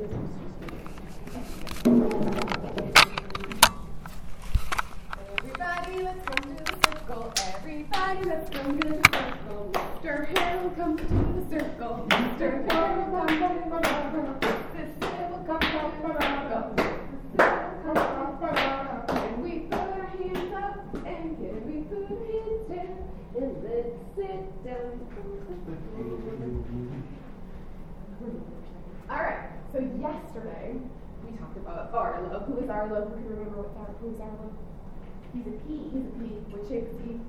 Thank you. Remember what Ar- who's Arlo? He's a pea. He's a pea. What shape is he?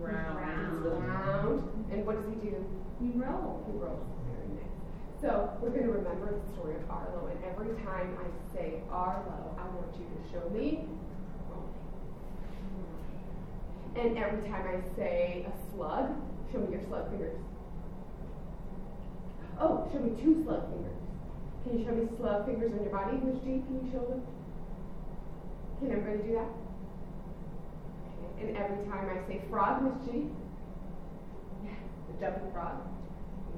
Round. Round. And what does he do? We roll. He rolls. Very nice. So we're going to remember the story of Arlo, and every time I say Arlo, I want you to show me. rolling. And every time I say a slug, show me your slug fingers. Oh, show me two slug fingers. Can you show me slug fingers on your body, Miss G? Can you show them? Can everybody do that? Okay. And every time I say frog, Miss G? The jumping frog.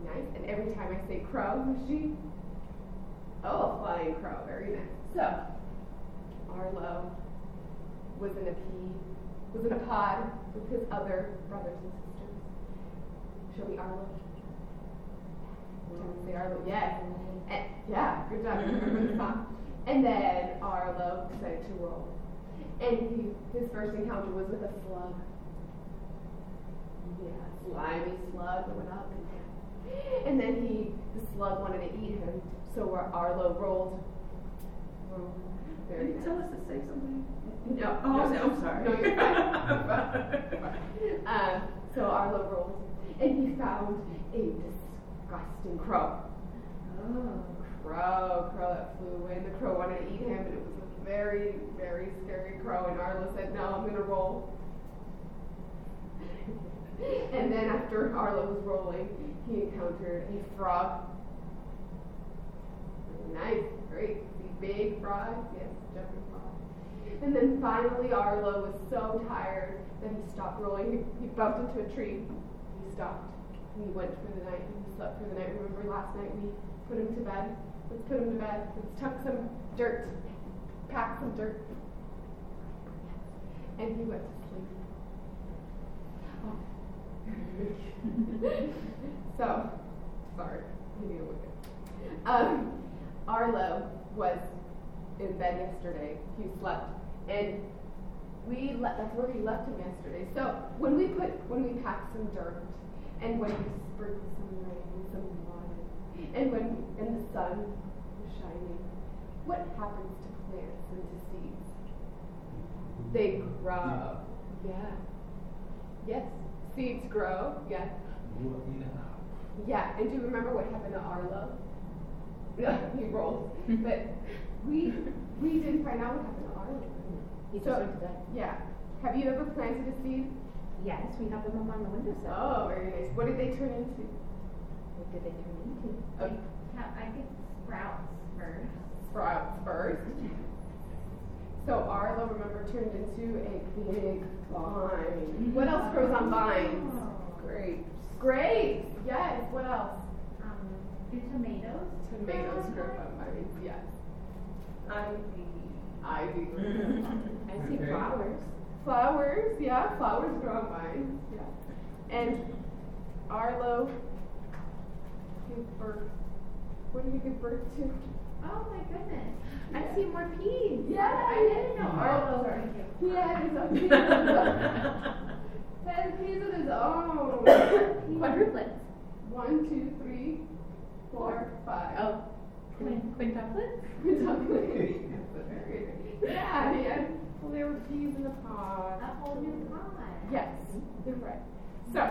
Nice. And every time I say crow, Miss G? Oh, a flying crow. Very nice. So, Arlo was in a pea, was in a pod with his other brothers and sisters. Show me Arlo. We say Arlo? Yes. And, yeah, good job. You remember the song. And then Arlo decided to roll. And he, his first encounter was with a slug. Yeah, slimy slug that went up and down. And then he, the slug wanted to eat him, so Arlo rolled. rolled. Very Did you nice. tell us to say something? No. Oh, no, I'm sorry. No, you're fine. um, so Arlo rolled, and he found a disgusting crow. Oh. Crow, crow that flew in. The crow wanted to eat him, and it was a very, very scary crow. And Arlo said, "No, I'm gonna roll." and then after Arlo was rolling, he encountered a frog. Nice, great. Big frog, yes, jumping frog. And then finally, Arlo was so tired that he stopped rolling. He, he bumped into a tree. He stopped. And he went for the night. And he slept for the night. Remember last night we put him to bed? Let's put him to bed. Let's tuck some dirt, pack some dirt. And he went to sleep. Oh. so, sorry. Need a wicket. Um, Arlo was in bed yesterday. He slept, and we le- that's where we left him yesterday. So when we put when we packed some dirt, and when we sprinkled some rain, and when and the sun was shining, what happens to plants and to seeds? They grow. Yeah. Yes. Seeds grow. Yes. Yeah, and do you remember what happened to Arlo? Yeah, he rolled. but we we didn't find out what happened to Arlo. He just So- went to bed. Yeah. Have you ever planted a seed? Yes, we have them on the windowsill. Oh, very nice. What did they turn into? What did they turn into? Oh, I think sprouts first. sprouts first. So Arlo, remember, turned into a big vine. What else grows on vines? Grapes. Grapes. Yes. What else? Um, do tomatoes? Tomatoes grow on vines. Yes. Ivy. Ivy. I see flowers. Flowers, yeah, flowers grow on vines, yeah. And Arlo gave birth. What did he give birth to? Oh my goodness. Yeah. I see more peas. Yeah, I didn't know. Oh, Arlo. Arlo. He had his own peas. had peas of his own. Quadruplets. One, two, three, four, five. Oh, Quin- Quintuplets? yeah, he had, well, there were peas in the pod. A whole new pond. Yes, you're right. So,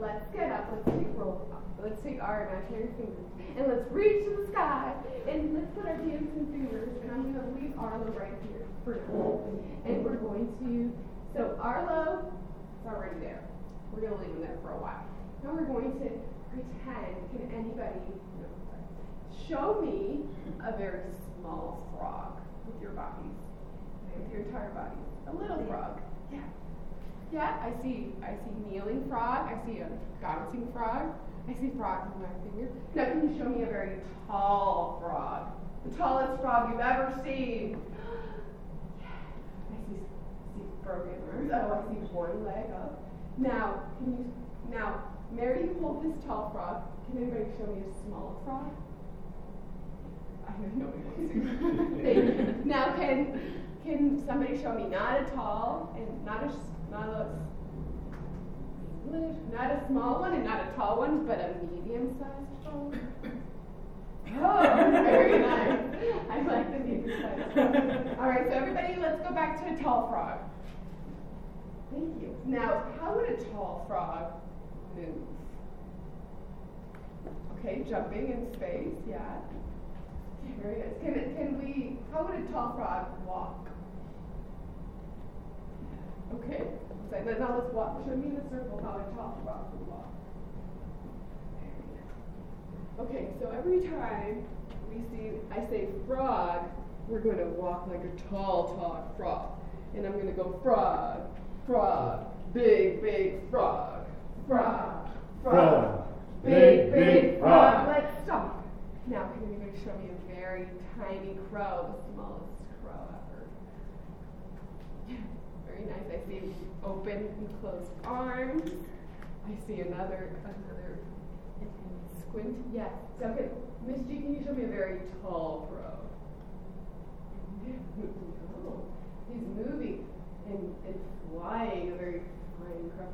let's get up, let's take roll. Let's take our imaginary fingers and let's reach to the sky and let's put our hands dancing fingers and I'm going to leave Arlo right here for now. And we're going to, so Arlo is already there. We're going to leave him there for a while. Now we're going to pretend, can anybody, no, show me a very small frog with your bodies, with your entire bodies. A little frog. Yeah. Yeah, I see. I see kneeling frog. I see a bouncing frog. I see frogs with my finger. Now, can you show me a very tall frog? The tallest frog you've ever seen. I see, see broken arms. Oh, I see one leg up. Now, can you, now, Mary, you hold this tall frog. Can anybody show me a small frog? I have no idea. Thank you. Now, can, can somebody show me not a tall and not a, not a, not a small one and not a tall one, but a medium-sized frog? Oh, very nice. I like the medium-sized frog. All right, so everybody, let's go back to a tall frog. Thank you. Now, how would a tall frog move? Okay, jumping in space, yeah. Very nice. Can, it- can we, how would a tall frog walk? Okay, now let's walk, show me in a circle how a tall frog would walk. Okay, so every time we see, I say frog, we're going to walk like a tall, tall frog. And I'm going to go frog, frog, big, big frog, frog, frog, big, big frog. Let's stop. Now, can anybody show me a very tiny crow, the smallest crow ever? Very nice. I see open and closed arms. I see another, another squint. Yes. So, okay, Miss G, can you show me a very tall crow? Oh, he's moving and, and flying, a very flying crow.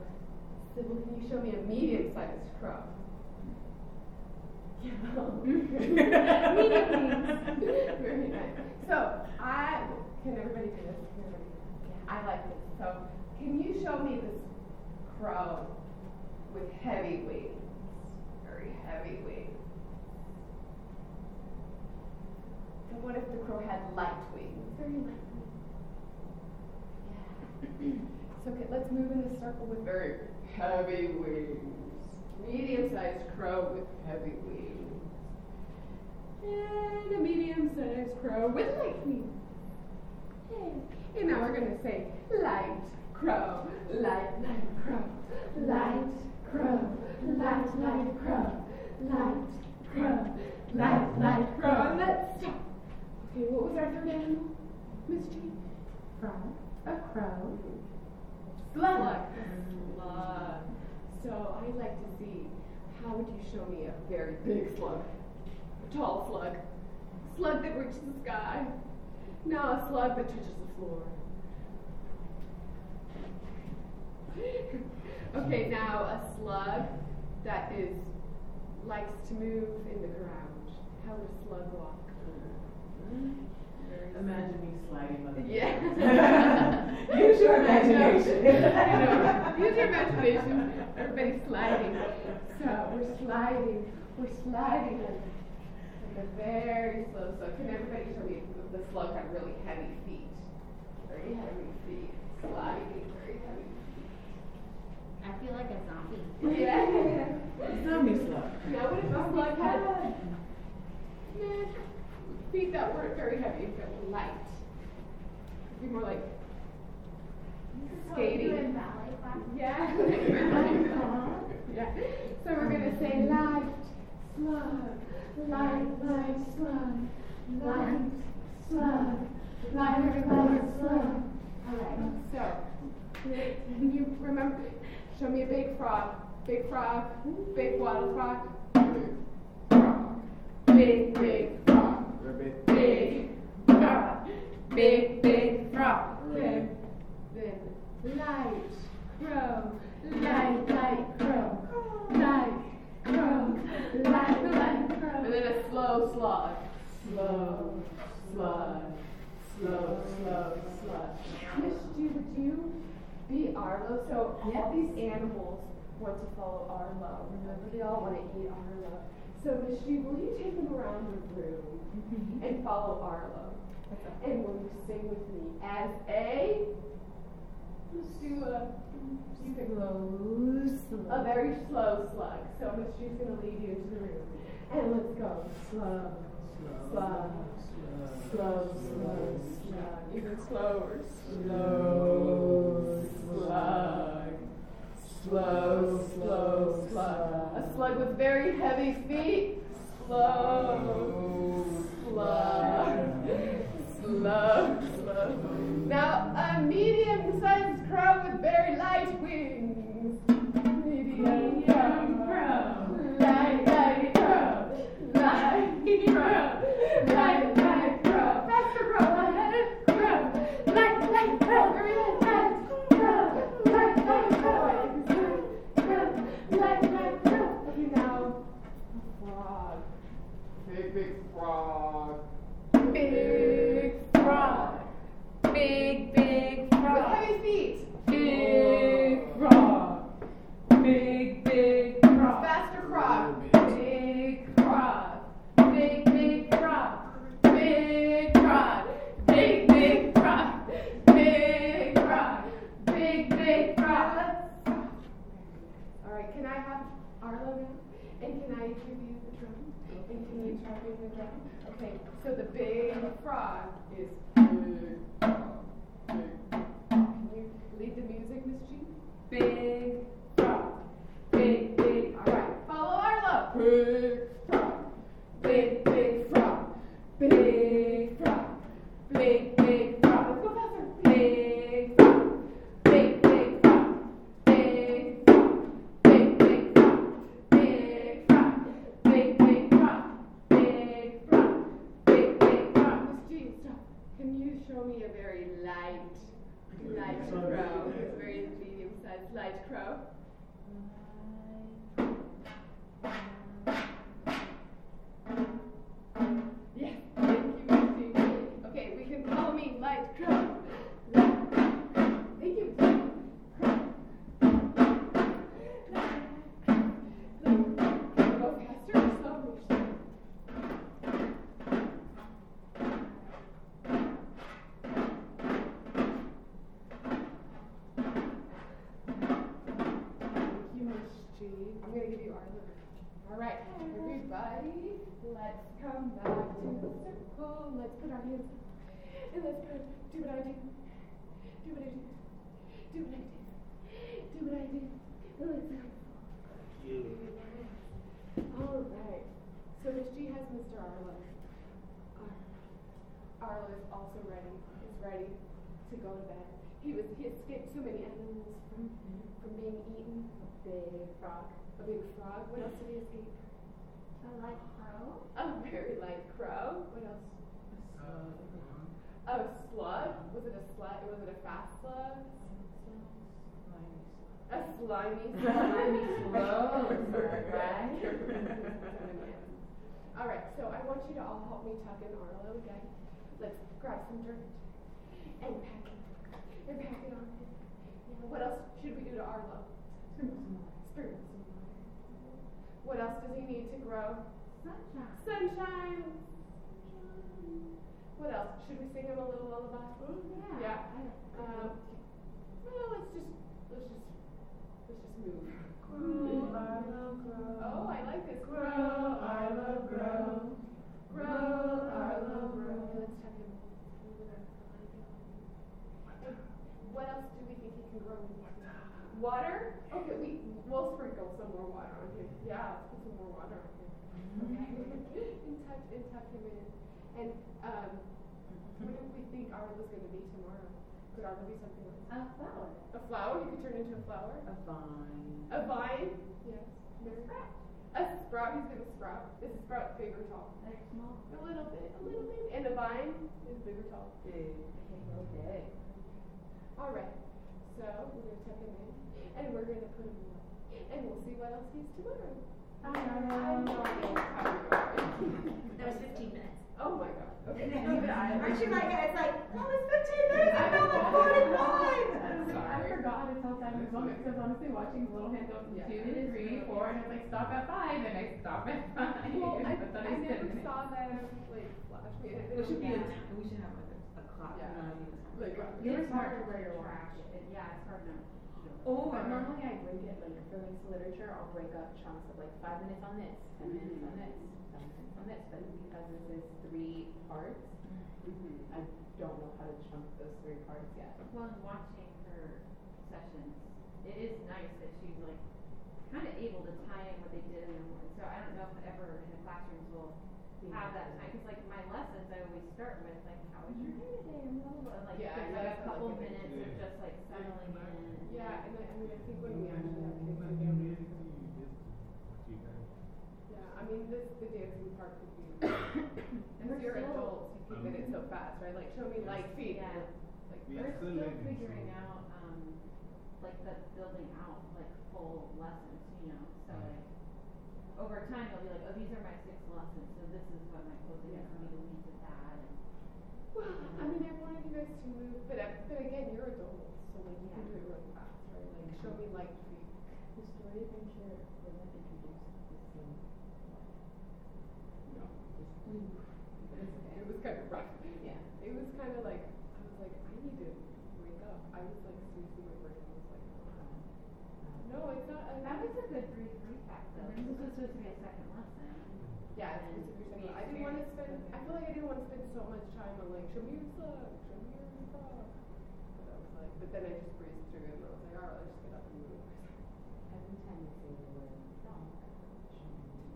Sybil, can you show me a medium-sized crow? Yeah. medium. Very nice. So I can everybody do this? Can everybody? Yeah, I like this. So can you show me this crow with heavy wings? Very heavy wings. And what if the crow had light wings? Very light wings. Yeah. So okay, let's move in the circle with very heavy wings. Medium-sized crow with heavy wings. And a medium-sized crow with light wings. Yay. And now we're gonna say light crow, light, light crow, light crow, light, light crow, light crow, light, light crow. And let's stop. Okay, what was our third animal? Miss G? A crow, Slug. Slug. So I'd like to see how would you show me a very big slug, a tall slug, slug that reaches the sky. Now a slug that touches the floor. okay, now a slug that is likes to move in the ground. How would a slug walk? Imagine me sliding on the Yeah. Use your imagination. I. Use your imagination. Everybody's sliding. So we're sliding. We're sliding and like a very slow slug. Can everybody show me the the slug had really heavy feet? Very heavy feet. Sliding, very heavy feet. I feel like a zombie. feet. Yeah. Zombie slug. Now what if a slug had meh, feet that weren't very heavy but were light? Be more like skating. Doing ballet class. Yeah. yeah. So we're gonna say light, slug, light, light, slug, light, slug, light, light, slug. Alright, so can you remember show me a big frog. Big frog, big water frog. Big, big frog. Big frog. Big, big frog. Then, then light crow. Light, light crow. Light crow. Light, light crow. And then a slow slug. Slow slug. Slow, slow slug. Miss G, would you be Arlo? So all these animals want to follow Arlo. Remember, they all want to eat Arlo. So Miss G, will you take them around the room mm-hmm. and follow Arlo? And will you sing with me as a? Let's do a. You can Slow, a very slow slug. So Miss G's gonna lead you into the room. And let's go. Slow, slug, slow, slow, slow, slug. Even slower. Slow, slug. Slow, slow, slug. A slug with very heavy feet. Slow, slug. Slow, slow. Now, a medium sized crow with very light wings. Medium crow. Light, light crow. Light crow. Hurry, hurry, hurry. Nine. Let's put our hands up and let's go do what I do. Do what I do. Do what I do. Do what I do. Let's go. All right. So Miss G has Mr. Arlo. Ar- Arlo is also ready. Is ready to go to bed. He was he escaped so many animals from from being eaten. A big frog. A big frog. What else did he escape? A light crow. A very light crow. What else? A slug. Was it a slug? Was it a fast slug? A slimy slug. Slimy slug, all right. So I want you to all help me tuck in Arlo again. Let's grab some dirt and pack it. And pack it on him. What else should we do to Arlo? Sprinkle some water. What else does he need to grow? Sunshine. Sunshine. What else? Should we sing him a little lullaby? Yeah. Yeah. Um, well, let's just let's just let's just move. Grow, Arlo, grow. Oh, I like this. Grow, I love grow. Grow, Arlo, grow. Let's tuck him. What else do we think he can grow? Water? Okay, we we'll sprinkle some more water on him. Yeah, let's put some more water on him. Okay. and tuck and tuck him in. And um, what do we think Arlo's going to be tomorrow? Could Arlo be something else? A flower. A flower? He could turn into a flower. A vine. A vine? Yes. Very A sprout. He's going to sprout. Is a sprout big or tall? Like small. A little bit. A little bit. And a vine is big or tall? Big. Okay. All right. So we're going to tuck him in, and we're going to put him away, and we'll see what else he's tomorrow. I know. That was 15 minutes. Oh my God. Okay. Aren't you like it? It's like, that was 15 minutes, I felt like 45. I'm I forgot to tell time this moment because honestly watching the little hand go from Yeah. two to three, four, and it's like stop at five, and I stop at five. Well, I, I I never saw them like flash me. and it should be a, was- we should have like a, a clock. Yeah. reminding us. Like, You were It's smart hard to wear your trash watch. it. Yeah, it's hard to. Oh, But normally I break it, like for links to literature, I'll break up chunks of like five minutes on this, ten minutes on this, ten minutes on this, but because this is three parts, Mhm. I don't know how to chunk those three parts yet. Well, in watching her sessions, it is nice that she's like kind of able to tie in what they did in the morning. So I don't know if ever in the classrooms we'll have that time because like my lessons, I always start with like, how was your day today? And blah, blah, blah. Like Yeah, gives yeah, like a couple like a good minutes of just like settling in. Yeah, and I, I mean, I think when we actually have kids again, yeah, I mean, this, the dancing part could be, And because we're you're still- adults, you keep it so fast, right? Like, show me light feet. Yeah. Like, We We're still still figuring out, um, like the building out like full lessons, you know, so like, over time, they'll be like, oh, these are my six lessons, so this is what my closing is for me to lead with that. And Well, I mean, I wanted you guys to move, but, uh, but again, you're adults, so like, you can do it really fast, right? Like, show me light feet. The story adventure wasn't introduced the same No. It was kind of rough. Yeah. It was kind of like, I was like, I need to wake up. I was like, seriously, my brain was like, no, it's not. I that was a good brief recap though, this was supposed to be a second lesson. Yeah, it's supposed to be we second. I didn't want to spend, I feel like I didn't want to spend so much time on like, show me your slug, show me your frog. But I was like, but then I just breezed through and I was like, alright, let's just get up and move. Every time you say the word dog, show. I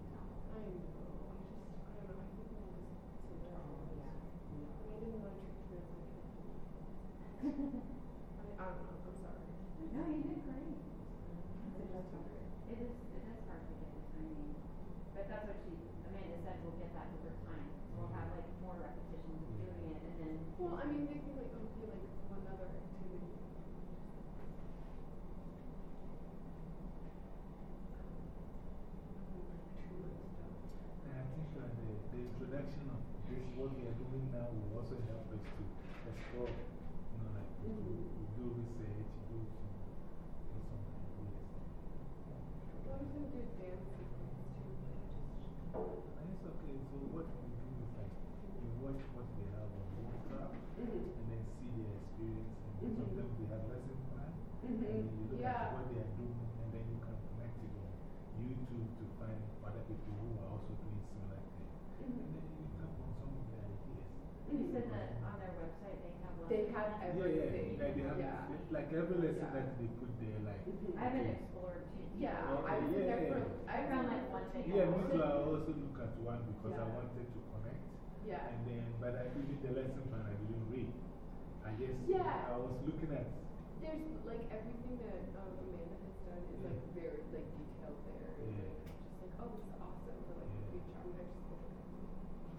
know, I just, I don't know, I think I was so nervous. yeah. I didn't want to treat you as like a I, I don't know, I'm sorry. No, you did great. It's just hard. It is, it is hard to get the timing, but that's what she, Amanda said, we'll get that over time. We'll have like more repetitions of doing it and then. Well, I mean, maybe like, okay, like one other activity. Too much stuff. And I think that the, the introduction of this, what we are doing now, will also help us to explore, you know, like we do, we do research, do some, do some ideas. Well, we can do dance sequence too, like just. And it's okay, so what we do is like, we watch what they have on WhatsApp Mhm. and then see their experience. And Mhm. sometimes they have lesson plan. Mhm. And then you look Yeah. at what they are doing, and then you can connect it on YouTube to find other people who are also doing similar things. And Mhm. then you tap on some of their ideas. You said that on their website they have lessons. They have plans? Yeah, yeah, Everything, like they have, yeah. like every lesson Yeah. that they put there, like. Mhm. I haven't explored too. Yeah, Okay, I was in there yeah, for, yeah. I I found like one thing. Yeah, me too. I also look at one because I wanted to connect. Yeah. And then, but I even the lesson plan I didn't read. I just, Yeah. I was looking at. There's like everything that um, Amanda has done is like very like detailed there. and, Yeah. Just like, oh, this is awesome for like the Yeah. future. I'm gonna just look at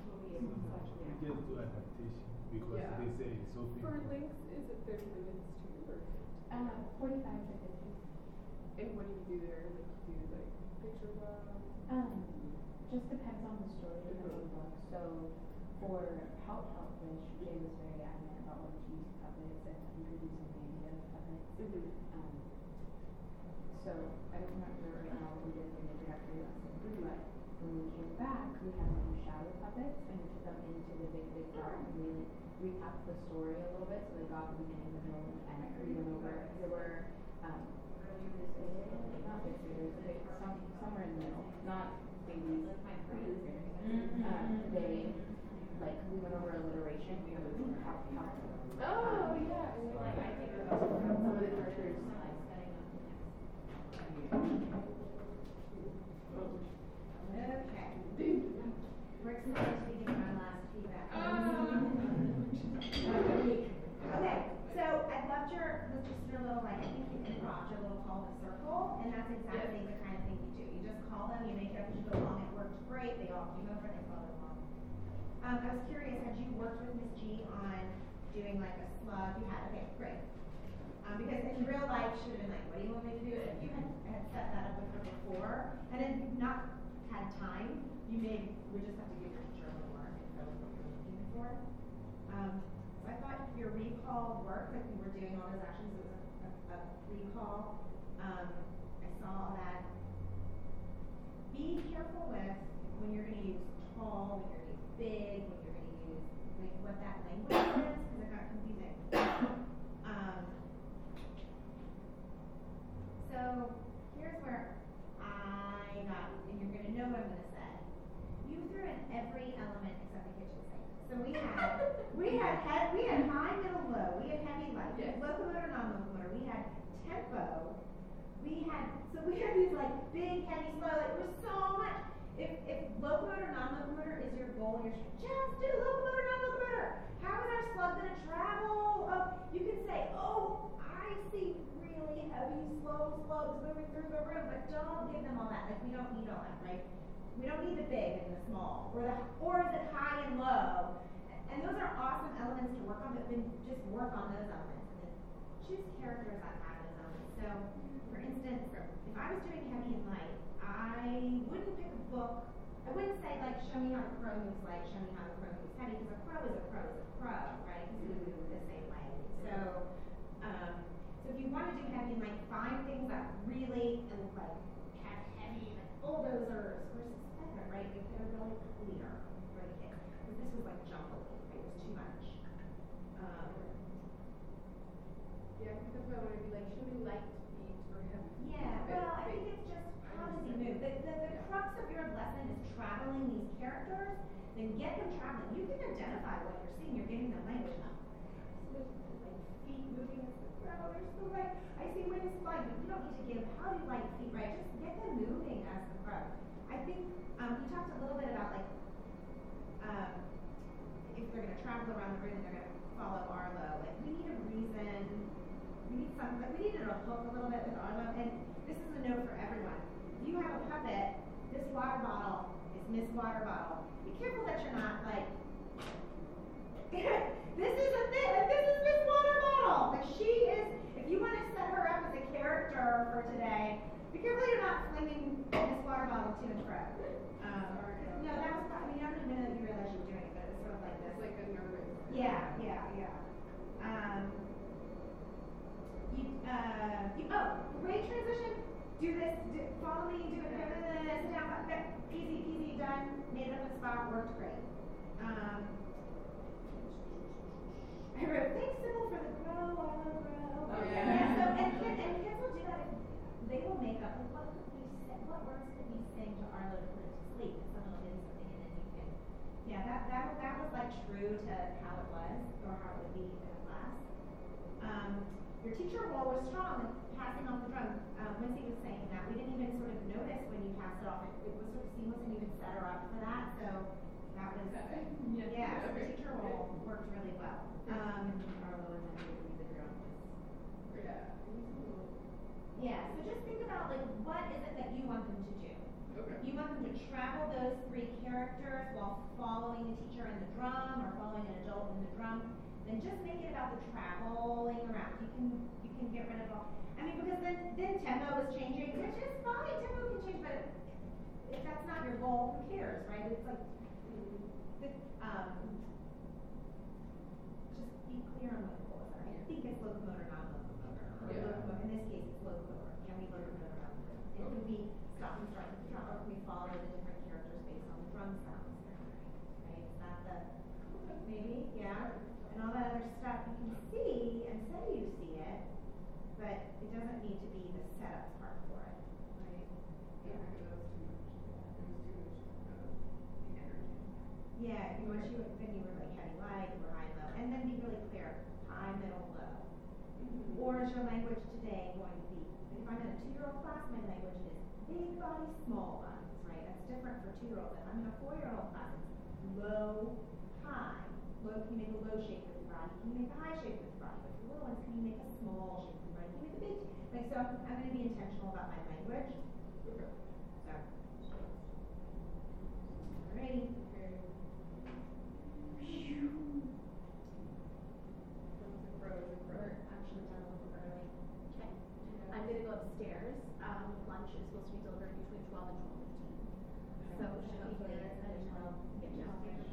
Will be able to watch we it. just do adaptation because Yeah. they say it's so big. For links, is it 30 minutes too? Or, Uh, 45 to 50. and what do you do there? Like, you do like picture book? Um, just depends on the story of the book. So for Help Helplish, Jay was very adamant about wanting to use puppets and introducing the idea of puppets. Mm-hmm. Um, so I don't remember right now what we did for the introductory lesson, but when we came back, we had some shadow puppets and we put them into the big, big dark and we recapped the story a little bit so they got the beginning, the middle, and the end. We went over, there were, um, not big figures, but some, somewhere in the middle, not babies. Like my friends. Um, they, like, we went over alliteration, we would how, how. Oh, yeah. Like I think about Some of the characters. like setting up the next. Okay. We're excited to be giving our last feedback. Okay, so I loved your, this just your little, like, I think you improv, your little call to circle, and that's exactly the kind of thing you do. You just call them, you make it up as you go along, it worked great, they all came over, they followed along. Um, I was curious, had you worked with Ms. G on doing like a slug? You had, okay, great. Um, because in real life, she would have been like, what do you want me to do? If you had, had set that up with her before, and then not had time, you may, we just have to give your teacher a more if that was what you were looking for. Um, so I thought your recall worked, like we were doing all those actions, it was a, a, a recall. Um, I saw that. Be careful with when you're gonna use tall, when you're gonna use big, when you're gonna use, like, what that language is, cause it got confusing. Um, so, here's where I got, and you're gonna know what I'm gonna say. You threw in every element except the kitchen sink. So we had, we had head, we had high, middle, low, we had heavy, light, Yes. locomotor, non-locomotor, we had tempo, we had, so we had these like big, heavy, slow, like, there was so much. If, if locomotor, non-locomotor is your goal, and you're just, do locomotor, non-locomotor. How is our slug gonna travel? Oh, you can say, oh, I see really heavy, slow slugs moving through the room, but don't give them all that. Like, we don't need all that, right? We don't need the big and the small, or the, or is it high and low? And those are awesome elements to work on, but then just work on those elements and then choose characters that have those elements. So, for instance, if I was doing heavy and light, I wouldn't pick a book. I wouldn't say like, show me how the crow moves light, show me how the crow moves heavy, because a crow is a crow is a crow, right? It's gonna move the same way. So, um, so if you want to do heavy, might find things that really and like have heavy like bulldozers versus feather, right? If they're really clear for the kids. But this was like jumbly, it was too much. Um, Yeah, because I want to be like, show me light feet or heavy. Yeah, well, I But- think it's just how does he move? The, the, the crux of your lesson is traveling these characters, then get them traveling. You can identify what you're seeing, you're getting them language. Oh, like feet moving as the they're like, I see wings flying, but you don't need to give, how you like feet, right? Just get them moving as the crow. I think, um, you talked a little bit about like, um, if they're gonna travel around the room and they're gonna follow Arlo, like, we need a reason, we need some, like, we needed a hook a little bit with Arlo, and this is a note for everyone. If you have a puppet, this water bottle Miss Water Bottle. Be careful that you're not like, this is a thing, like, this is Miss Water Bottle. Like, she is, if you wanna set her up as a character for today, be careful you're not flinging Miss Water Bottle to and fro. Um, no, that was, I mean, I don't even know if you realized you were doing it, but it's sort of like this. It's like a nervous. Yeah, yeah, yeah. Um, you, uh, you, oh, great transition. Do this, do, follow me, do it, sit down, easy, easy, done, made it up on the spot, worked great. Um, I wrote, thanks Sybil for the grow, I love grow. Oh, Yeah, yeah. so, and kids, and kids will do that, they will make up, like, what could we say, what words could we sing to Arlo to put it to sleep? And someone will do something and then you can yeah, that, that, that was like true to how it was, or how it would be in a class. Um, your teacher role was strong in passing off the drum. Um, Lindsay was saying that. We didn't even sort of notice when you passed it off. It, it was sort of seamless and you could set her up for that. So that was, Yeah. yeah, so the teacher role worked really well. Um, Arlo and then we the drums. Yeah. yeah, so just think about like, what is it that you want them to do? Okay. You want them to travel those three characters while following the teacher in the drum or following an adult in the drum, then just make it about the traveling around. You can you can get rid of all I mean because then then tempo is changing, which is fine, tempo can change, but if that's not your goal, who cares, right? It's like um just be clear on what the goals are. I think it's locomotor, not locomotor. Or Yeah. locomotor, in this case it's locomotor. Can we locomotor room? It can be stop and start the drum, or can we follow the different characters based on the drum sounds? Right? Is that the maybe? Yeah. And all that other stuff you can see and say you see it, but it doesn't need to be the setup part for it. Right? Yeah, because that was too much. It was too much, uh, energy. Yeah, you want you then you were like heavy light, you were high low, and then be really clear, high, middle, low. Mm-hmm. Or is your language today going to be, if I'm in a two-year-old class, my language is big body, small bodies, right? That's different for two-year-olds. If I'm in a four-year-old class, it's low, high. Low, can you make a low shape with your body? Can you make a high shape with your body? But for little ones, can you make a small shape with your body? Can you make a big, like, so I'm, I'm gonna be intentional about my language. Okay. So. Alrighty. We're actually done a little early. Okay. I'm gonna go upstairs. Um, lunch is supposed to be delivered between twelve and twelve fifteen. So should be here until, get downstairs.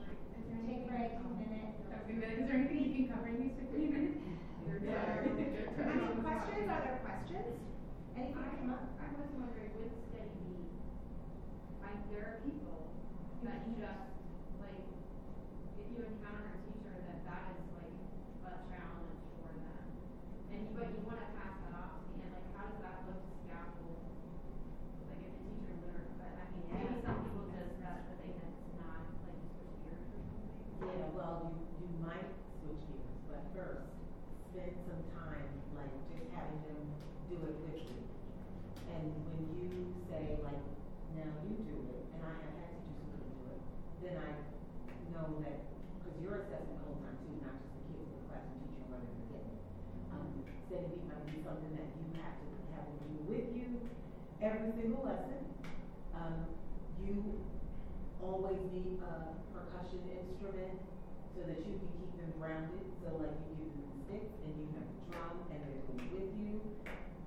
Take a break, two minutes. Fifteen minutes, is there anything you can cover in these fifteen minutes? You're tired. Any questions? Are there questions? Anything come up? I was wondering, with steady beat, like, there are people that just, like, if you encounter a teacher that that is like a challenge for them, and but you wanna pass that off to the end, like, how does that look to scaffold? Like, if the teacher learns, but I mean, maybe some people just, that's the thing that's not, like, switch gears or something. Yeah, well, you, you might switch gears, but first, spend some time, like, just having them do it with you. And when you say, like, now you do it, and I have had teachers who couldn't do it, then I know that, because you're assessing the whole time too, not just the kids, but the classroom teacher running the kid. Um, steady beat might be something that you have to have them do with you every single lesson. Um, you always need a percussion instrument so that you can keep them grounded. So like you give them the sticks and you have the drum and they're doing with you.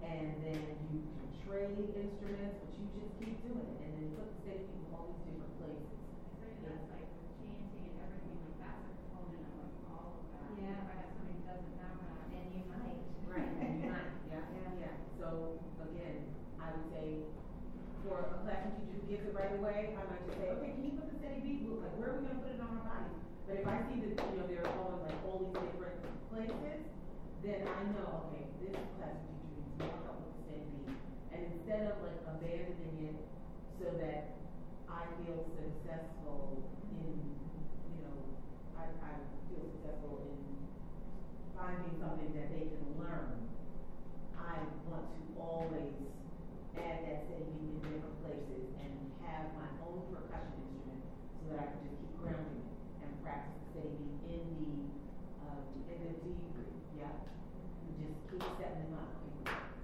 And then you can trade instruments, but you just keep doing it, and then put the steady beat in all these different places. So that's like chanting and everything, like that's a component of like all of that. Yeah. If I have somebody who doesn't know that. And you might. Right, and you might, yeah, Yeah. yeah. So, again, I would say, for a classroom teacher who gets it right away, I might just say, okay, can you put the steady beat, like, where are we gonna put it on our body? But if I see that, you know, they're going like all these different places, then I know, okay, this classroom teacher needs more help with the steady beat. And instead of like abandoning it so that I feel successful in, you know, I, I feel successful in finding something that they can learn, I want to always add that beat in different places and have my own percussion instrument so that I can just keep grounding practice the steady in the, um, in the debrief, yeah? And just keep setting them up.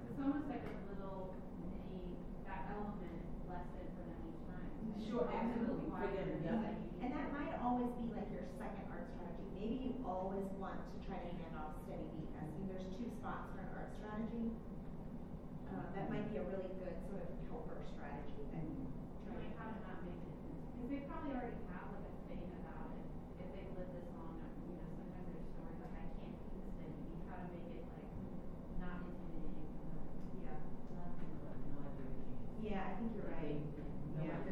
It's almost like a little mini, that element lesson for them each time. Sure, absolutely, for them, yeah. And that might always be like your second art strategy. Maybe you always want to try to hand off steady beat as you, there's two spots for an art strategy. Uh, that might be a really good sort of helper strategy and try Like how to not make it, because they probably already have like a thing about it, if they've lived this long, or, you know, sometimes there's stories like, I can't keep this steady beat, how to make it like not intimidating for them. Yeah. No idea what it is. Yeah, I think you're right. No Yeah.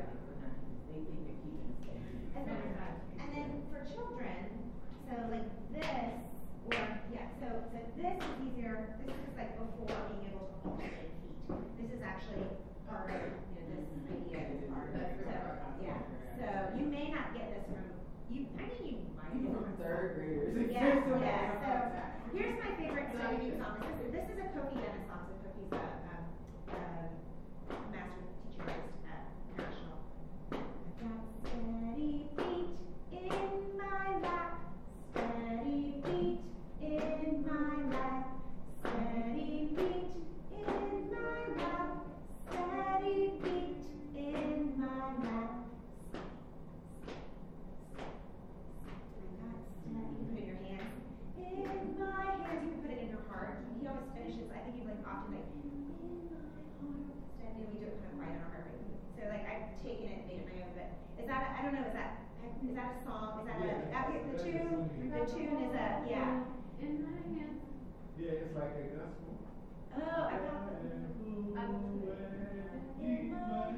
Taken it, and made it my own, but is that, a- I don't know, is that, is that a song, is that a, Yeah. that, the tune, the tune is a, yeah. In my hands. Yeah, it's like a gospel. Oh, I got it. In my hands, hands. I got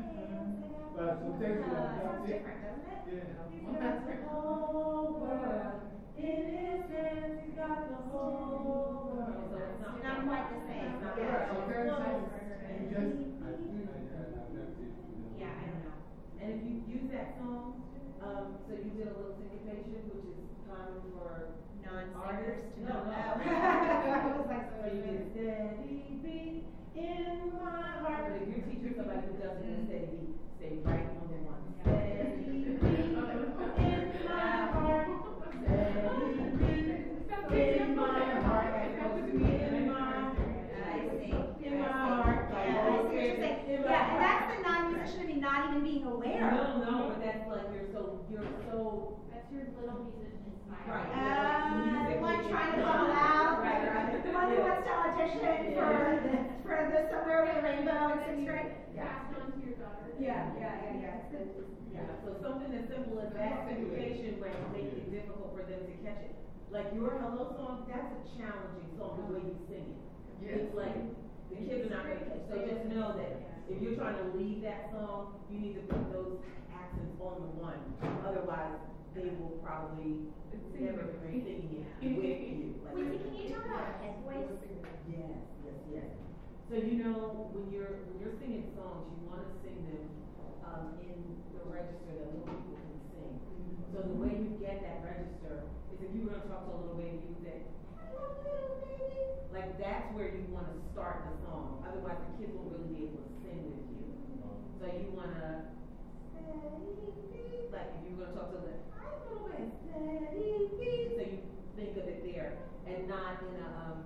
But sometimes you Uh, have it sounds different, doesn't it? Yeah. He's got the whole world in his hands, he's got the whole world. So it's not- Not quite the same, It's not yeah. quite. Sometimes you Close. you just, I, I, I, I've left it to them. Yeah, I don't know. And if you use that song, um, so you did a little syncopation, which is common for Non-singers to No, know. no. Oh. I was like, So you did steady beat in my heart. But if you're teaching somebody who doesn't do steady beat, stay right little musician style. Right. Ah, one trying to bubble out, Right, right. one who wants to audition for, for the Somewhere Over the Rainbow in sixth grade. Passed on to your daughter. Yeah, yeah, yeah, yeah. Yeah, so something as simple as that syncopation might make it difficult for them to catch it. Like your hello song, that's a challenging song, the way you sing it. It's like, the kids are not gonna catch, so just know that if you're trying to lead that song, you need to put those accents on the one. Otherwise, they will probably never be singing it with you. Like- Wait, can you talk about head voice? Yes, yes, yes. So you know, when you're, when you're singing songs, you wanna sing them, um, in the register that little people can sing. So the way you get that register is if you were gonna talk to a little baby, you would say, hello little baby. Like that's where you wanna start the song, otherwise the kids won't really be able to sing with you. So you wanna, like if you were gonna talk to the, hi little baby, steady. So you think of it there and not in a, um,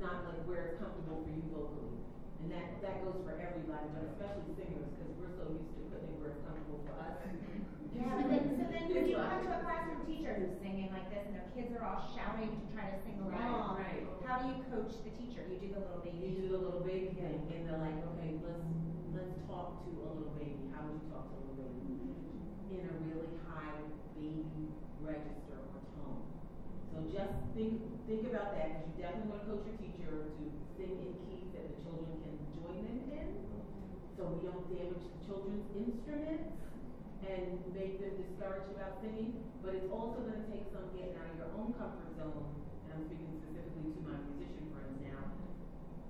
not like where it's comfortable for you vocally. And that, that goes for everybody, but especially singers, because we're so used to putting where it's comfortable for us. Yeah, but then, so then when you come to a classroom teacher who's singing like this and their kids are all shouting to try to sing along, right. how how do you coach the teacher? You do the little baby. You do the little baby thing, and they're like, okay, let's, let's talk to a little baby, how would you talk to a little baby? In a really high baby register or tone. So just think, think about that, because you definitely wanna coach your teacher to sing in keys that the children can join them in. So we don't damage the children's instruments and make them discouraged about singing. But it's also gonna take some getting out of your own comfort zone, and I'm speaking specifically to my musician friends now,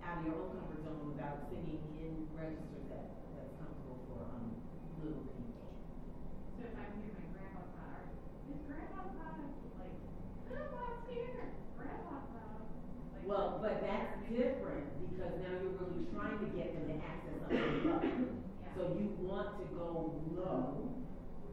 out of your own comfort zone about singing in registers that, that's comfortable for, um, little people. So if I'm hearing my grandpa car, is grandpa car, like, grandpa's here, grandpa car. Like, Well, but that's different, because now you're really trying to get them to access something low. Yeah. So you want to go low,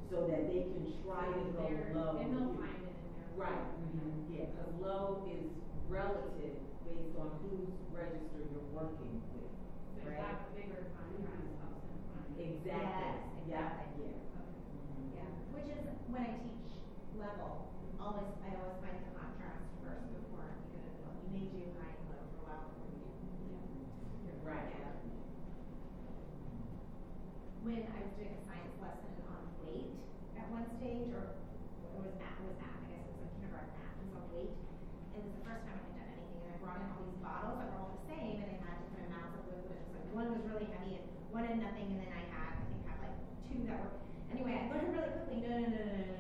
so that they can try to go They're- low. And they'll find it in there. Right, mm-hmm. yeah, because low is relative based on whose register you're working with. So Right. that's bigger contrast, helps them find it. Exactly. Yes, Yeah, exactly. Yeah. Mm-hmm. Yeah, which is when I teach level, always, I always find the contrast first before you go to middle. You may do high and low for a while before you do. Right. Yeah. When I was doing a science lesson on weight at one stage, or it was math, it was math, I guess it was like kindergarten math, it was on weight. And it was the first time I had done anything, and I brought in all these bottles that were all the same, and they had different amounts of liquid, it was like, one was really heavy, and one had nothing, and then I had, I think, had like two that were, anyway, I learned really quickly, no, no, no, no, no.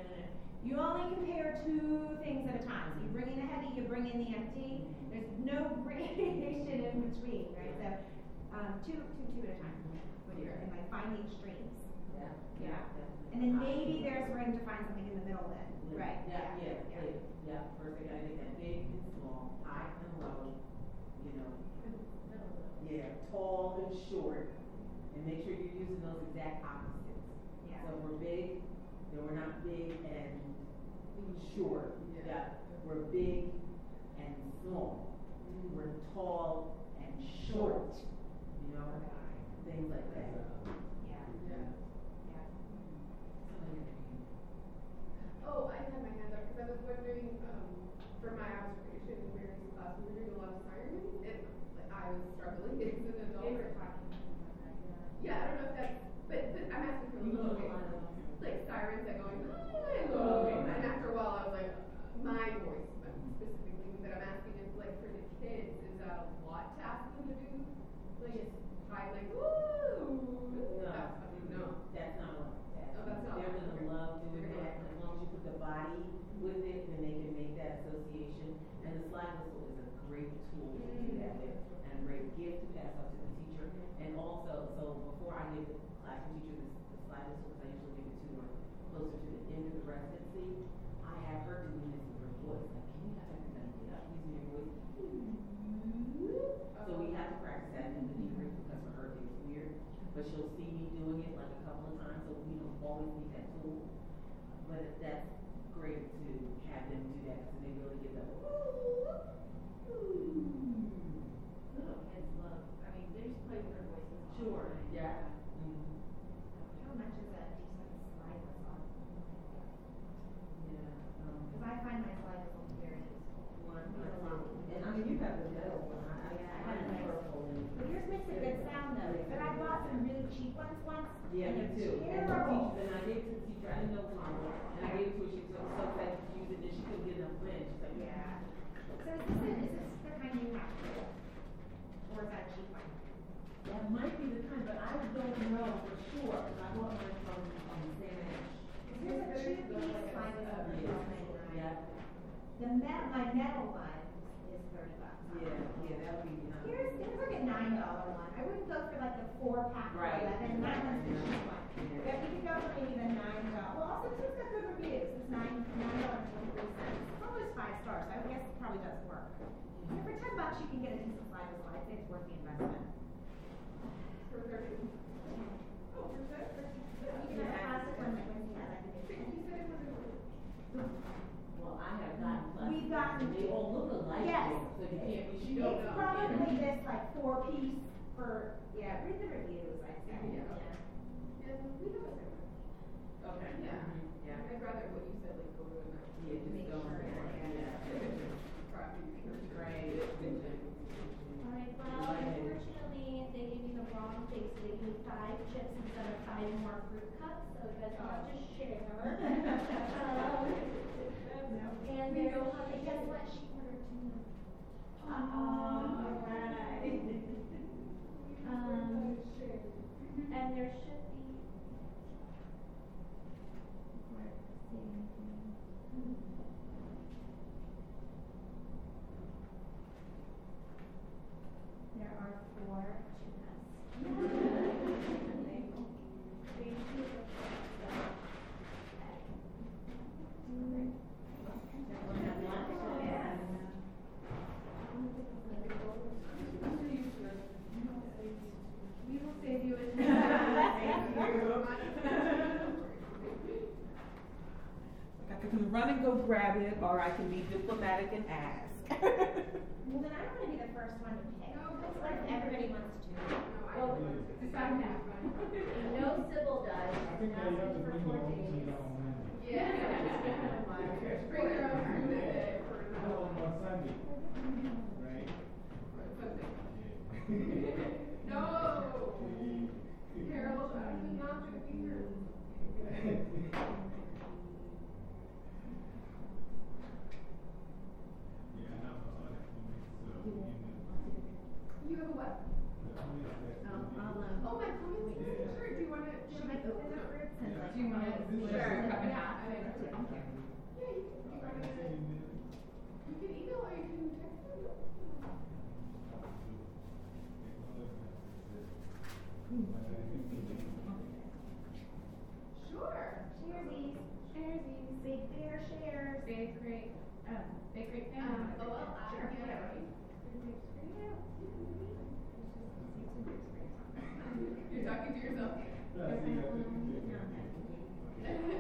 You only compare two things at a time, so you bring in the heavy, you bring in the empty, there's no gradation in between, right? So, um, two, two, two at a time, when you're in like find the extremes. Yeah. Yeah. And then maybe there's room to find something in the middle then, right? Yeah, yeah, yeah. yeah, yeah, first I gotta that big and small, high and low, you know. Yeah, tall and short, and make sure you're using those exact opposites. Yeah. So we're big, then we're not big and short. Yeah. We're big and small. We're tall and short, you know, things like that. Yeah, Yeah. yeah. Oh, I had my hand up because I was wondering, um, for my observation in various classes, we were doing a lot of sirens, and like, I was struggling as an adult. They were talking about that, yeah. Yeah, I don't know if that's, but, but I'm asking for the You little know, a kids. lot of them. Like sirens that going, hello, and after a while I was like, my voice specifically, but I'm asking if like for the kids, is that a lot to ask them to do? Like, just high, like, woo! No, That's- No. That's not what, that's, Oh, that's not they're gonna love doing gonna- as long as you put the body with it, then they can make that association. And the slide whistle is a great tool to do that mm. with, and a great gift to pass out to the teacher. And also, so before I give the classroom teacher the, the slide whistle, because I usually give it to her closer to the end of the residency, I have her doing this with her voice, like, can you have everybody get up using your voice? So we have to practice that in the debrief because for her it's weird, but she'll see me doing it like a couple of times, so we don't always need that tool. But that's great to have them do that, because they really get the, Little kids love, I mean, they just play with their voices Sure, yeah. How much is a decent slide whistle? Yeah, um, Cause I find my slide whistle very useful. one, and I mean, you have the metal one, I, I Yeah, I have have the nice. purple and. But yours makes a good sound though, but I bought some really cheap ones once. Yeah, me too. And teacher, and I gave it to the teacher, I didn't know was and I gave it to her, she was so excited to use it, and she couldn't get enough wind, she's like, Yeah. So is this, a- is this the kind you have? Or is that a cheap one? That might be the kind, but I don't know for sure, because I bought mine from, um, Sam Ash. Cause here's a two piece slide whistle for Yeah. twelve ninety nine. Yeah, The metal, my metal one is thirty bucks. yeah, yeah, that would be, um, Here's, here's like a nine dollar one. I go for like the four pack for Right. eleven, that one's the cheap one. Yeah. But you could go for maybe the nine dollar, well, also this got good reviews, it's nine, nine dollars and twenty-three cents. It's almost five stars, so I guess it probably does work. And for ten bucks, you can get a decent slide whistle, I'd say it's worth the investment. For thirty. Oh, for thirty. You can have a plastic one like Quincy has, I think it's. He said it wasn't. well, I have gotten plastic. We've gotten- They all look alike, Yes. so you can't be You sure. It's probably this like four piece for, yeah, read the reviews, I'd say. Yeah. And we know it's different. Okay. Yeah. Mhm, Yeah. I'd rather what you said, like go to a night. Yeah, just Make go sure, for it, yeah. yeah. Crappy. Great. Alright, well, unfortunately, they gave me the wrong thing, so they gave me five chips instead of five more fruit cups, so you guys will have to share. Um, And We there's, don't and guess what, she ordered tuna. Uh-oh, alright. Um, and there should be. There are four tunas. Three, two, We will save you a I can run and go grab it, or I can be diplomatic and ask. Well, then I don't wanna be the first one to pick. No, go It's like everybody wants to. No, Well, decide that. No Sybil does, I think I that's have to bring four your own days. tuna on Yeah. Bring your own food today for on on Sunday, right? Sunday. Yeah. No. Harold, I'm not gonna be here. Yeah, I have all that for me, so, you have a what? the only that- Um, um, Oh, my comments, Yeah. sure, do you wanna? Should I open the fruits and Yeah. like? Do you wanna Sure, cut in Yeah. I didn't- Yeah, Yeah, you can, you I can you can email or you can text me. the- Sure. Sharesies. Sharesies. Big bear shares. Big Creek, um, Big Um, Family. oh, well, I- Sure, yeah. whatever. You're talking to yourself. Yeah, I see that.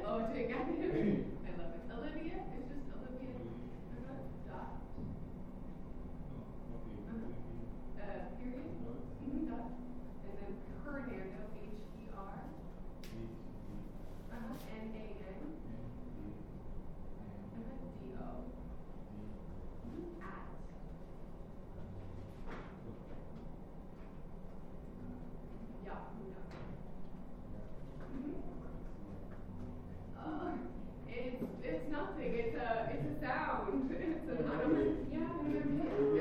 Oh, to a guy. I love it. Olivia, it's just Olivia. Uh-huh. Dot, uh, period. Mhm, dot. And then Hernando, H E R. Uh-huh, N A N. Uh-huh, D O. At. Yahoo dot com. Mhm. Uh, it's, it's nothing, it's a, it's a sound, it's an anonymous, yeah, You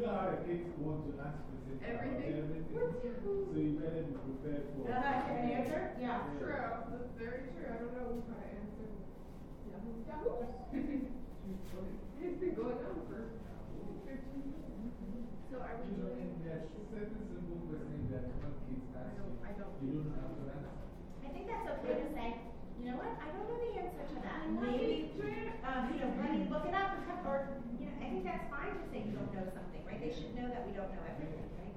know how the kids want to ask specific about Everything. everything? What's your- So you better be prepared for. That's an answer? Yeah. True, that's very true, I don't know how to answer. Yahoo, Yahoo. It's been going on for fifteen years. So are we You know, doing? and there's certain simple questions that when kids ask you, I don't- you don't have to answer. I think that's okay to say, you know what, I don't know the answer to that. Maybe, sure. um, you know, let me look it up, or, or, you know, I think that's fine to say you don't know something, right? They should know that we don't know everything, right?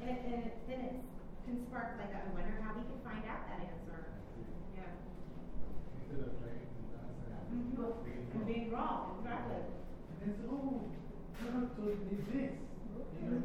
And it, and it, then it can spark like, I wonder how we can find out that answer. Yeah. Instead of trying to mm-hmm. answer. And being wrong, exactly. And they say, oh, God told me this. You know,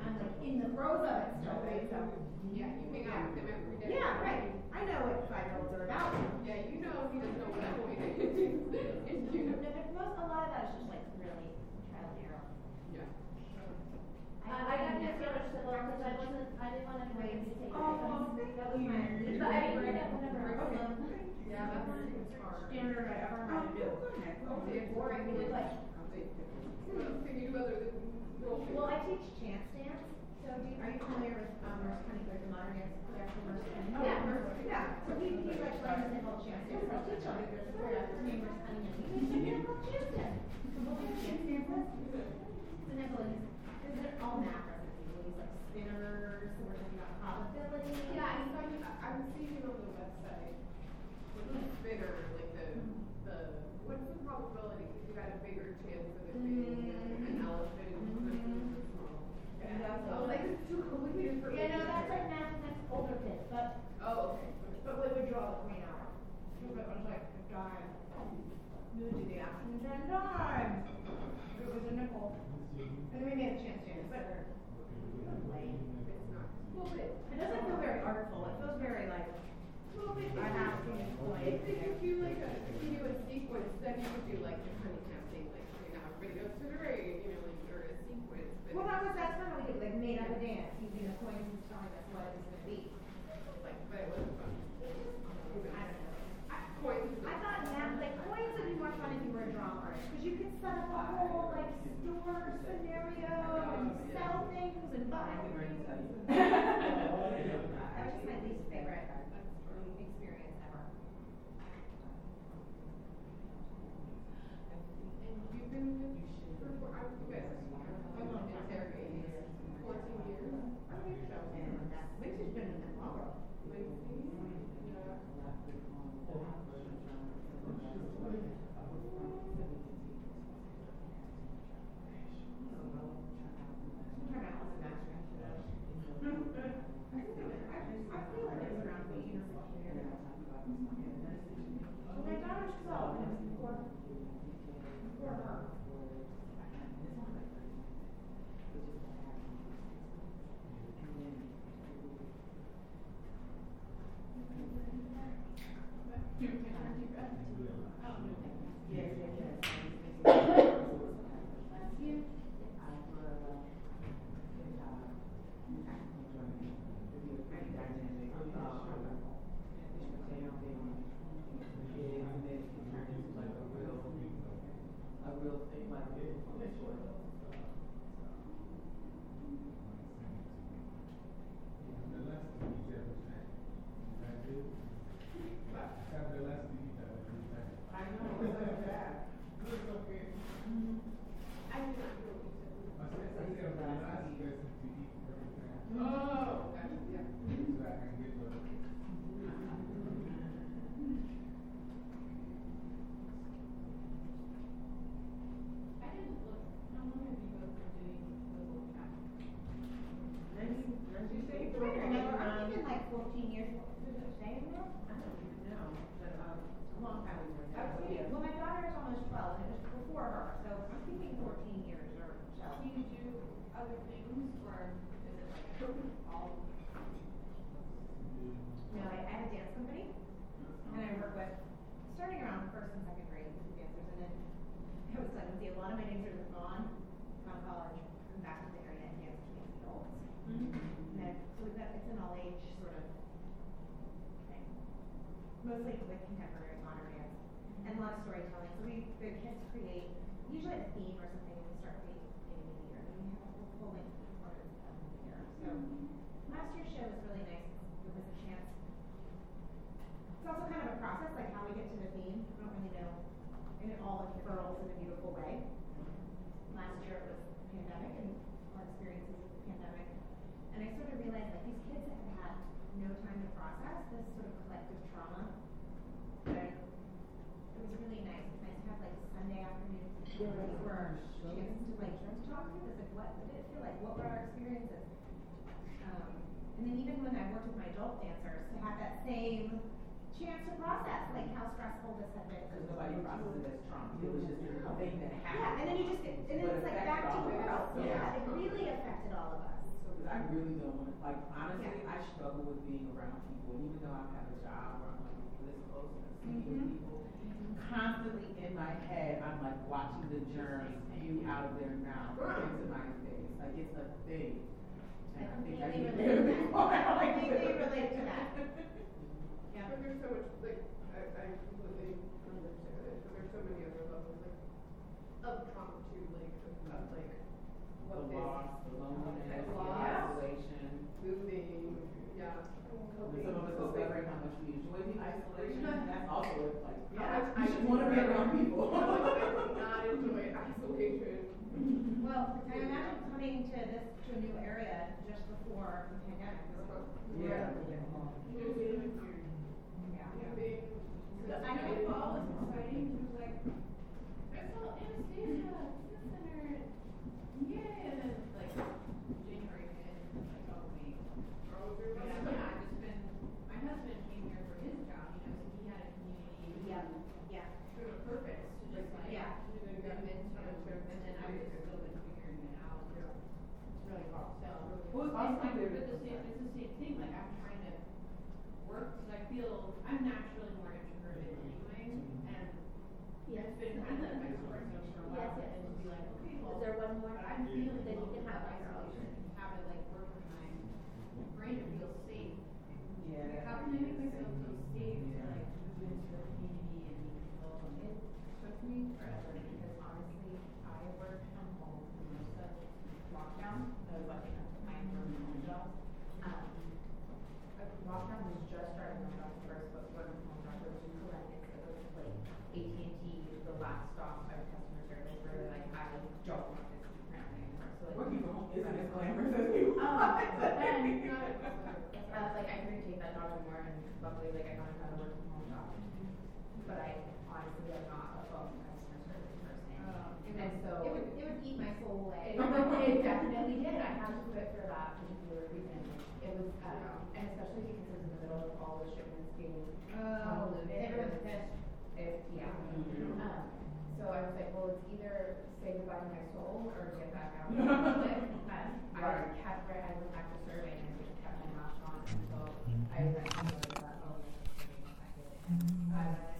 I'm like in the throes of it still. So, yeah, you may not them every day. Yeah, right. I know what five year olds are about. Yeah, you know, he doesn't know what I'm Most, a lot of that is just like really trial and error. Yeah. I, uh, I got this sort of similar because I wasn't, I didn't want anybody to take it. Oh, that was my, but I whenever I was. Yeah, standard I ever oh, had to do. Boring. We did like, other than well, I teach chance dance, so do, you- are you familiar with, um, Merce Cunningham, there's a modern dance production, Merce Cunningham? Oh, Yeah, Merce. Yeah, so he, he like learns the whole chance dance, so I'll teach him, there's a choreographer named Merce Cunningham, and he teaches me the whole chance dance. So we'll do chance dances, and then we'll, is it all math recipes, we'll use like spinners, so we're talking about probability. Yeah, I saw you, I'm seeing it on the website. With the spinner, like the, the, what's the probability? Cause you got a bigger chance of it being an elephant versus a small cat. Yeah, I was like, it's too complicated for me. Yeah, no, that's like math, that's older kids, but Oh, okay. But we would draw the green hour. So it was like a dime. We would do the and dime. It was a nickel. And we made a chance but It's not. Well, but it doesn't feel very artful. It feels very like, Well, but I have to be If you like a, if you do a sequence, then you could do like the Honeycomb thing, like, you know, everybody goes to the raid, you know, like, or a sequence, but. Well, that was, that's kind of what we did, like made up a dance using the coins and telling us what it was gonna be. Like, but it wasn't fun. I don't know. I- Coins. I thought math, like coins would be more fun if you were a drama artist, cause you could set up a whole like store scenario and sell things and buy things. That was just my least favorite experience ever. And you've been with, for, for, I, you guys, I'm on interrogating, fourteen years. I think so. Lindsay's been in that longer. Lindsay, yeah. I'm trying to help the master. I feel like it was around eighteen or fifteen years ago. Well, my daughter's twelve, and it was before, before her. Yes, yes, yes. You. A real thing like this. The last thing you ever had, that is, I have the last thing you ever had. I know, it's so bad. It's okay. I did not know what. I said, I said, the last person to eat every time. Oh, gotcha, yeah. So I can get the. I didn't look, how long have you both been doing Little Cat? Nancy, Nancy say I for, don't remember, I um, think in like fourteen years, did it say in there? I don't even know, but, um, a long time ago. I was thinking, well, my daughter is almost twelve, and it was before her, so I'm thinking fourteen years or so. Do you do other things, or is it like all? No, I, I had a dance company, and I work with, starting around first and second grade with dancers, and then it was fun, see, a lot of my dancers have gone, gone to college, come back to the area and dance with the adults. And then, so we've got, it's an all age sort of thing. Mostly with contemporary modern dance, and a lot of storytelling, the kids create, usually a theme or something, and we start creating beginning of the year, and we have a whole full length performance of the year, so. Mm-hmm. Last year's show was really nice, it was a chance. It's also kind of a process, like how we get to the theme, I don't really know, and it all unfurls in a beautiful way. Last year it was pandemic and our experiences with the pandemic, and I sort of realized like these kids have had no time to process this sort of collective trauma. But it was really nice, it's nice to have like Sunday afternoon, these were chances to like talk through this, like what, what did it feel like, what were our experiences? Um, and then even when I worked with my adult dancers, to have that same chance to process, like how stressful this had been. Cause nobody processes it as trauma, it was just a thing that happened. Yeah, and then you just get, and then it's like back to of Yeah. yeah, it really affected all of us. I really don't want, like, honestly, Yeah. I struggle with being around people, even though I have a job where I'm like this close and I see these Mhm. people. Constantly in my head, I'm like watching the germs spew out of their mouth into my face, like it's a thing. And I think I completely need relate to to. that. I completely relate to that. Yeah. But there's so much, like, I, I completely understand it, but there's so many other levels, like, of trauma too, like, of, like, what The this. loss, the loneliness, Okay, the isolation. Moving, yeah. Some of us coping. discovering how much we enjoy the isolation, Yeah. that's also like, How yeah, much you I should wanna be around people. How much I do not enjoy isolation. Well, I imagine coming to this, to a new area just before the pandemic was Yeah. Moving, Yeah. moving. I know fall is exciting, it was like, Crystal, Anastasia, Kids Center, yay, and then like January hit, and it's like, oh wait. Oh, there was Yeah, some- yeah, I've just been, my husband came here for his job, you know, so he had a community. Yeah, yeah. Sort purpose to just like. Yeah. Move into, and then I've just still been figuring it out. It's really hard, so. Well, it's And also I'm the- same, it's the same thing, like I'm trying to work, cause I feel, I'm naturally more introverted anyway, and Yes. it's been kind of like my comfort zone for a while, Yes, yes. and to be like, okay, well. Is there one more? But I'm feeling Then you can have about my girl. isolation, how to like work with my brain to feel safe. Yeah. Like, how can I make myself feel safe to was lucky enough to find from home jobs. Um, was just starting when I first, but work from job was in Columbus, it was like AT&T, the last stop of customer service, where like I don't want this apparently anymore, so like. Working home isn't as glamorous as you Um, but then, uh, like I couldn't take that job anymore, and luckily, like I found another work from home job. But I honestly am not and so. It would, it would eat my soul away. It definitely did. I had to quit for that particular reason. It was, um, and especially because it was in the middle of all the shipments being. Oh, pissed. Yeah. Mm -hmm. um, so I was like, well, it's either say goodbye to my soul or get back out. and um, I kept right, I went back to serving and just kept my mask on until I mm-hmm. was like, oh, that, oh, I did it. Mm-hmm. Um,